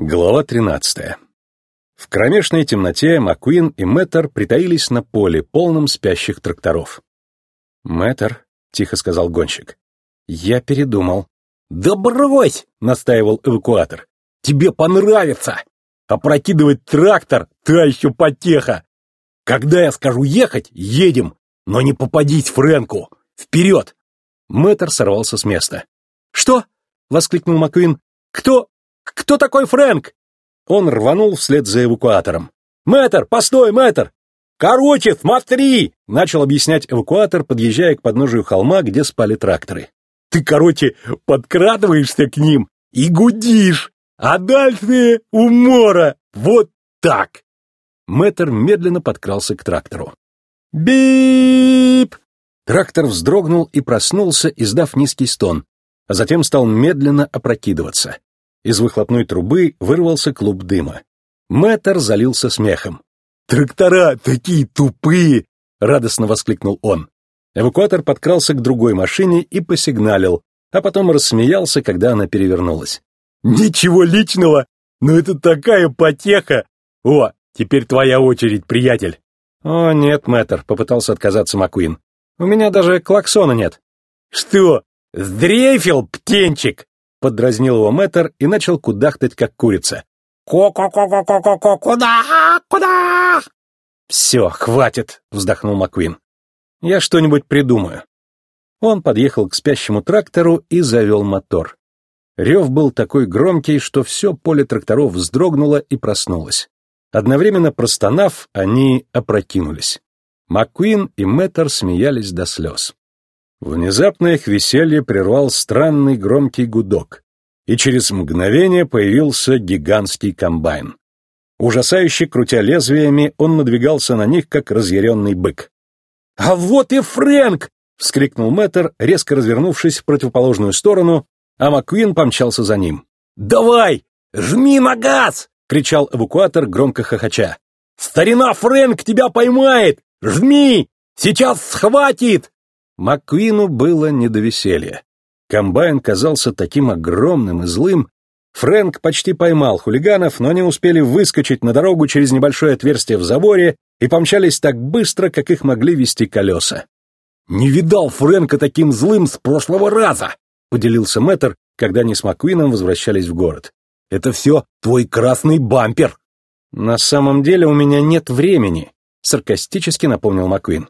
Глава 13. В кромешной темноте Маккуин и Мэттер притаились на поле, полном спящих тракторов. «Мэттер», — тихо сказал гонщик, — «я передумал». «Да брось!» — настаивал эвакуатор. «Тебе понравится! Опрокидывать трактор — та еще потеха! Когда я скажу ехать, едем, но не попадись Фрэнку! Вперед!» Мэттер сорвался с места. «Что?» — воскликнул Маккуин. «Кто? Кто такой Фрэнк?» Он рванул вслед за эвакуатором. «Мэтр, постой, мэтр! Короче, смотри!» — начал объяснять эвакуатор, подъезжая к подножию холма, где спали тракторы. «Ты, короче, подкрадываешься к ним и гудишь, а дальше умора! Вот так!» Мэтр медленно подкрался к трактору. «Бип!» Трактор вздрогнул и проснулся, издав низкий стон, а затем стал медленно опрокидываться. Из выхлопной трубы вырвался клуб дыма. Мэтр залился смехом. «Трактора такие тупые!» — радостно воскликнул он. Эвакуатор подкрался к другой машине и посигналил, а потом рассмеялся, когда она перевернулась. «Ничего личного, но это такая потеха! О, теперь твоя очередь, приятель!» «О, нет, мэтр», — попытался отказаться Маккуин. «У меня даже клаксона нет». «Что, сдрейфил, птенчик?» Поддразнил его мэтр и начал кудахтать, как курица. «Ко-ко-ко-ко-ко-ко, куда? Куда?» «Все, хватит», — вздохнул Маккуин. «Я что-нибудь придумаю». Он подъехал к спящему трактору и завел мотор. Рев был такой громкий, что все поле тракторов вздрогнуло и проснулось. Одновременно простонав, они опрокинулись. Маккуин и Мэттер смеялись до слез. Внезапно их веселье прервал странный громкий гудок, и через мгновение появился гигантский комбайн. Ужасающе крутя лезвиями, он надвигался на них, как разъяренный бык. «А вот и Фрэнк!» — вскрикнул Мэттер, резко развернувшись в противоположную сторону, а Маккуин помчался за ним. «Давай! Жми на газ!» — кричал эвакуатор, громко хохоча. «Старина Фрэнк тебя поймает! Жми! Сейчас схватит!» Маккуину было не до веселья. Комбайн казался таким огромным и злым. Фрэнк почти поймал хулиганов, но они успели выскочить на дорогу через небольшое отверстие в заборе и помчались так быстро, как их могли вести колеса. «Не видал Фрэнка таким злым с прошлого раза!» — поделился Мэттер, когда они с Маккуином возвращались в город. «Это все твой красный бампер!» «На самом деле у меня нет времени», — саркастически напомнил Маккуин.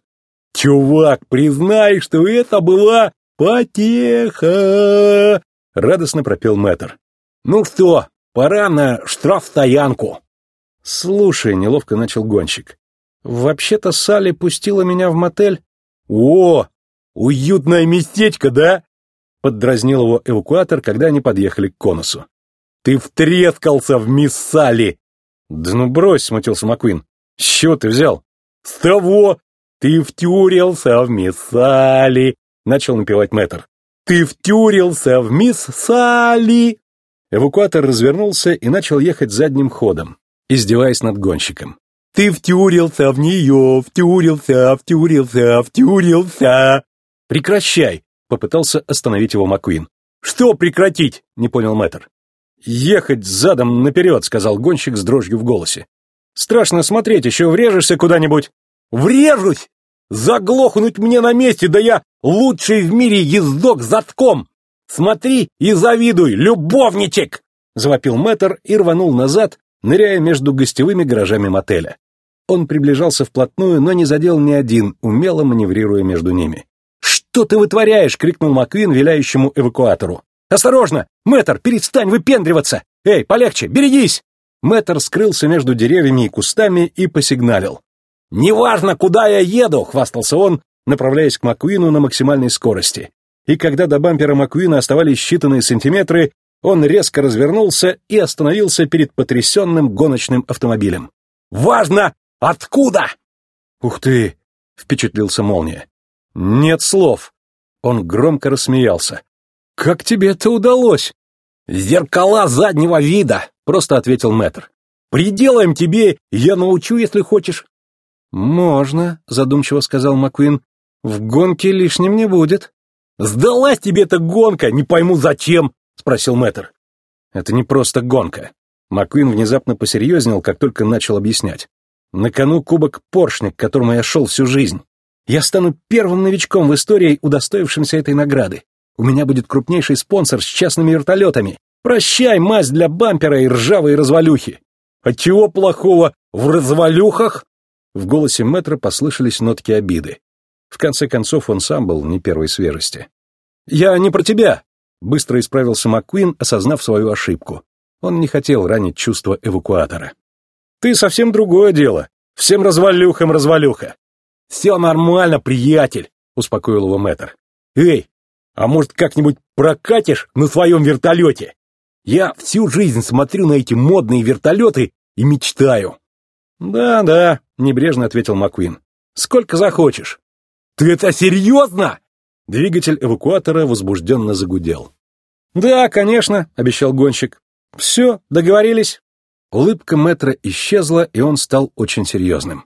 «Чувак, признай, что это была потеха!» — радостно пропел мэтр. «Ну что, пора на штрафстоянку!» «Слушай», — неловко начал гонщик, — «вообще-то Салли пустила меня в мотель». «О, уютное местечко, да?» — поддразнил его эвакуатор, когда они подъехали к конусу. «Ты втрескался в мисс Салли!» «Да ну брось», — смутился Маквин. «С чего ты взял?» «С того, «Ты втюрился в мисс Салли!» — начал напевать мэтр. «Ты втюрился в мисс Салли!» Эвакуатор развернулся и начал ехать задним ходом, издеваясь над гонщиком. «Ты втюрился в нее, втюрился, втюрился, втюрился!» «Прекращай!» — попытался остановить его Маккуин. «Что прекратить?» — не понял мэтр. «Ехать задом наперед», — сказал гонщик с дрожью в голосе. «Страшно смотреть, еще врежешься куда-нибудь». Врежусь! Заглохнуть мне на месте, да я лучший в мире ездок затком! Смотри и завидуй, любовничек!» Завопил мэтр и рванул назад, ныряя между гостевыми гаражами мотеля. Он приближался вплотную, но не задел ни один, умело маневрируя между ними. «Что ты вытворяешь?» — крикнул Маквин виляющему эвакуатору. «Осторожно! Мэтр, перестань выпендриваться! Эй, полегче, берегись!» Мэтр скрылся между деревьями и кустами и посигналил. «Неважно, куда я еду!» — хвастался он, направляясь к Маккуину на максимальной скорости. И когда до бампера Маккуина оставались считанные сантиметры, он резко развернулся и остановился перед потрясенным гоночным автомобилем. «Важно! Откуда?» «Ух ты!» — впечатлился молния. «Нет слов!» Он громко рассмеялся. «Как тебе это удалось?» «Зеркала заднего вида!» — просто ответил мэтр. «Приделаем тебе, я научу, если хочешь. «Можно», — задумчиво сказал Маккуин. «В гонке лишним не будет». «Сдалась тебе эта гонка, не пойму зачем», — спросил мэтр. «Это не просто гонка. Маквин внезапно посерьезнел, как только начал объяснять. «На кону кубок поршня, к которому я шел всю жизнь. Я стану первым новичком в истории, удостоившимся этой награды. У меня будет крупнейший спонсор с частными вертолетами. Прощай, мазь для бампера и ржавые развалюхи. А чего плохого в развалюхах? В голосе Мэтра послышались нотки обиды. В конце концов, он сам был не первой свежести. «Я не про тебя!» — быстро исправился МакКуин, осознав свою ошибку. Он не хотел ранить чувство эвакуатора. «Ты совсем другое дело. Всем развалюхам развалюха. «Все нормально, приятель», — успокоил его мэтр. «Эй, а может, как-нибудь прокатишь на своем вертолете? Я всю жизнь смотрю на эти модные вертолеты и мечтаю». «Да-да», — небрежно ответил Маккуин. «Сколько захочешь». «Ты это серьезно?» Двигатель эвакуатора возбужденно загудел. «Да, конечно», — обещал гонщик. «Все, договорились». Улыбка мэтра исчезла, и он стал очень серьезным.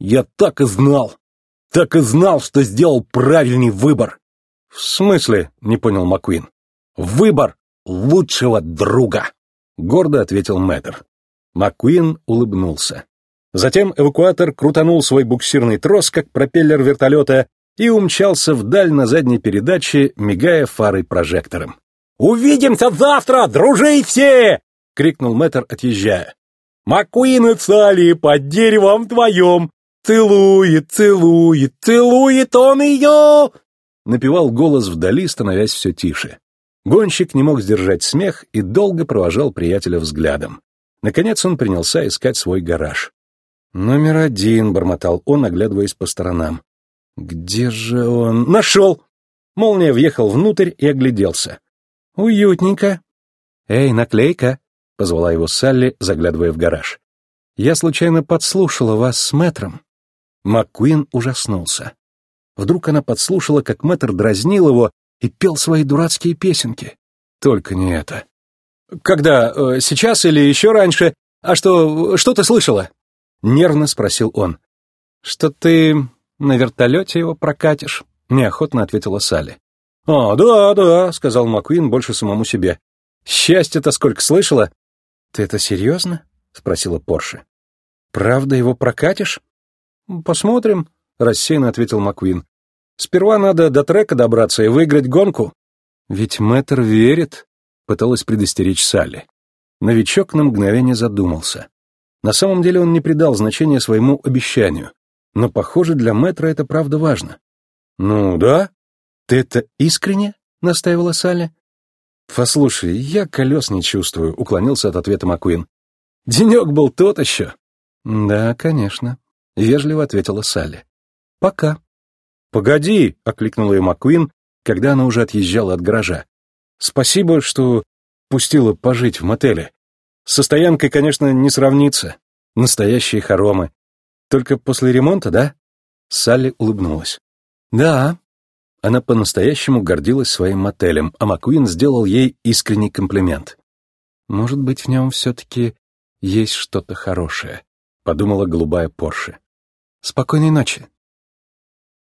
Я так и знал! Так и знал, что сделал правильный выбор!» «В смысле?» — не понял Маккуин. «Выбор лучшего друга!» — гордо ответил Мэтр. Маккуин улыбнулся. Затем эвакуатор крутанул свой буксирный трос, как пропеллер вертолета, и умчался вдаль на задней передаче, мигая фарой прожектором. «Увидимся завтра, дружи все!» — крикнул Мэтр, отъезжая. «Маккуин и Салли под деревом вдвоем! «Целует, целует, целует он ее!» Напевал голос вдали, становясь все тише. Гонщик не мог сдержать смех и долго провожал приятеля взглядом. Наконец он принялся искать свой гараж. «Номер один», — бормотал он, оглядываясь по сторонам. «Где же он?» «Нашел!» Молния въехал внутрь и огляделся. «Уютненько». «Эй, наклейка!» — позвала его Салли, заглядывая в гараж. «Я случайно подслушала вас с мэтром». МакКуин ужаснулся. Вдруг она подслушала, как мэтр дразнил его и пел свои дурацкие песенки. Только не это. «Когда? Э, сейчас или еще раньше? А что, что ты слышала?» Нервно спросил он. «Что ты на вертолете его прокатишь?» Неохотно ответила Салли. «А, да, да», — сказал Маккуин больше самому себе. «Счастье-то сколько слышала?» «Ты это серьезно?» — спросила Порше. «Правда его прокатишь?» «Посмотрим», — рассеянно ответил Маквин. «Сперва надо до трека добраться и выиграть гонку». «Ведь мэтр верит», — пыталась предостеречь Салли. Новичок на мгновение задумался. На самом деле он не придал значения своему обещанию, но, похоже, для мэтра это правда важно. «Ну да. Ты это искренне?» — настаивала Салли. «Послушай, я колес не чувствую», — уклонился от ответа Маквин. «Денек был тот еще». «Да, конечно», — вежливо ответила Салли. «Пока». «Погоди», — окликнула ее Маккуин, когда она уже отъезжала от гаража. «Спасибо, что пустила пожить в мотеле. Со стоянкой, конечно, не сравнится. Настоящие хоромы. Только после ремонта, да?» Салли улыбнулась. «Да». Она по-настоящему гордилась своим мотелем, а Маккуин сделал ей искренний комплимент. «Может быть, в нем все-таки есть что-то хорошее», — подумала голубая Порше. «Спокойной ночи,